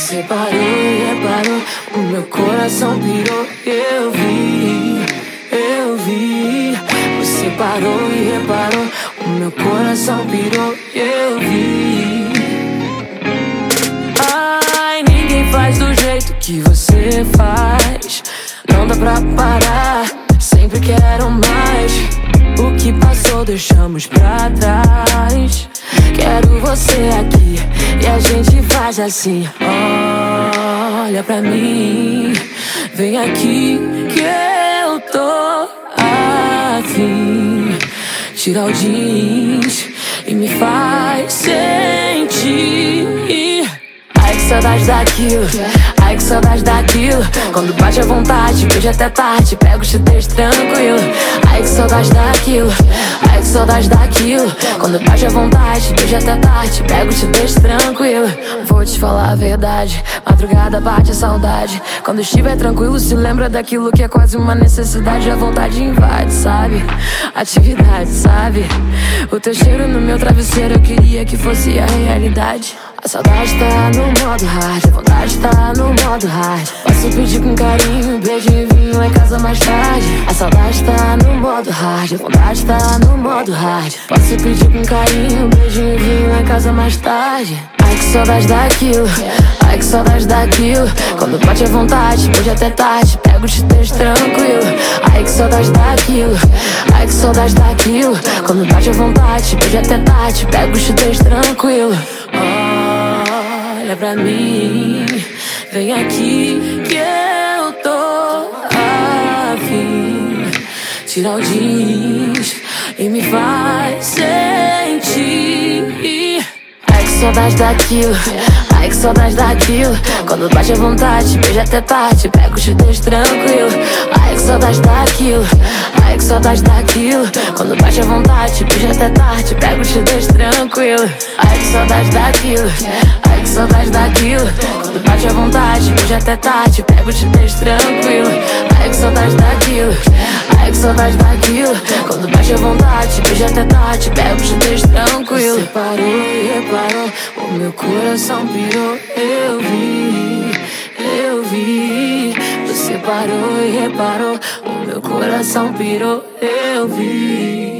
e reparou, o meu coração pirou. Eu vi, eu vi. Você parou e reparou, o meu coração pirou. Eu vi. Ai, ninguém faz do jeito que você faz. Não dá pra parar, sempre quero mais. O que passou deixamos pra trás. Quero você aqui e a gente faz assim. Olha pra mim, vem aqui que eu tô afim. Tira o jeans e me faz sentir. Ai que saudade daquilo, ai que saudade daquilo. Quando bate a vontade, beija até tarde, pego te deixo tranquilo. Ai que saudade daquilo, ai que saudade daquilo. Quando bate a vontade, beija até tarde, pego te deixo tranquilo. Vou te falar a verdade, madrugada bate a saudade. Quando estiver tranquilo, se lembra daquilo que é quase uma necessidade. A vontade invade, sabe? Atividade, sabe? O teu cheiro no meu travesseiro, eu queria que fosse a realidade. A saudade tá no modo hard, a vontade tá modo hard. Posso pedir com carinho, beijo e vinho lá em casa mais tarde. A saudade tá no modo hard, a vontade tá no modo hard. Posso pedir com carinho, beijo e vinho lá em casa mais tarde. Ai que saudade daquilo, ai que saudade daquilo. Quando bate a vontade, hoje até tarde, pego te deixo tranquilo. Ai que saudade daquilo, ai que saudade daquilo. Quando bate a vontade, hoje até tarde, pego te deixo tranquilo. Olha pra mim, vem aqui que eu tô afim. Tira o jeans e me faz sentir. Ai que saudade daquilo, ai que saudade daquilo. Quando bate a vontade, beija até tarde, pego te deixo tranquilo. Saudade daquilo, ai que saudade daquilo. Quando bate a vontade, beija até tarde, pego te deixo tranquilo. Ai que saudade daquilo, ai que saudade daquilo. Quando bate a vontade, beija até tarde, pego te deixo tranquilo. Ai que saudade daquilo, ai que saudade daquilo. Quando bate a vontade, beija até tarde, pego te deixo tranquilo. Você parou e reparou, o meu coração pirou. Eu vi, eu vi. Você parou e reparou, o meu coração pirou. Eu vi.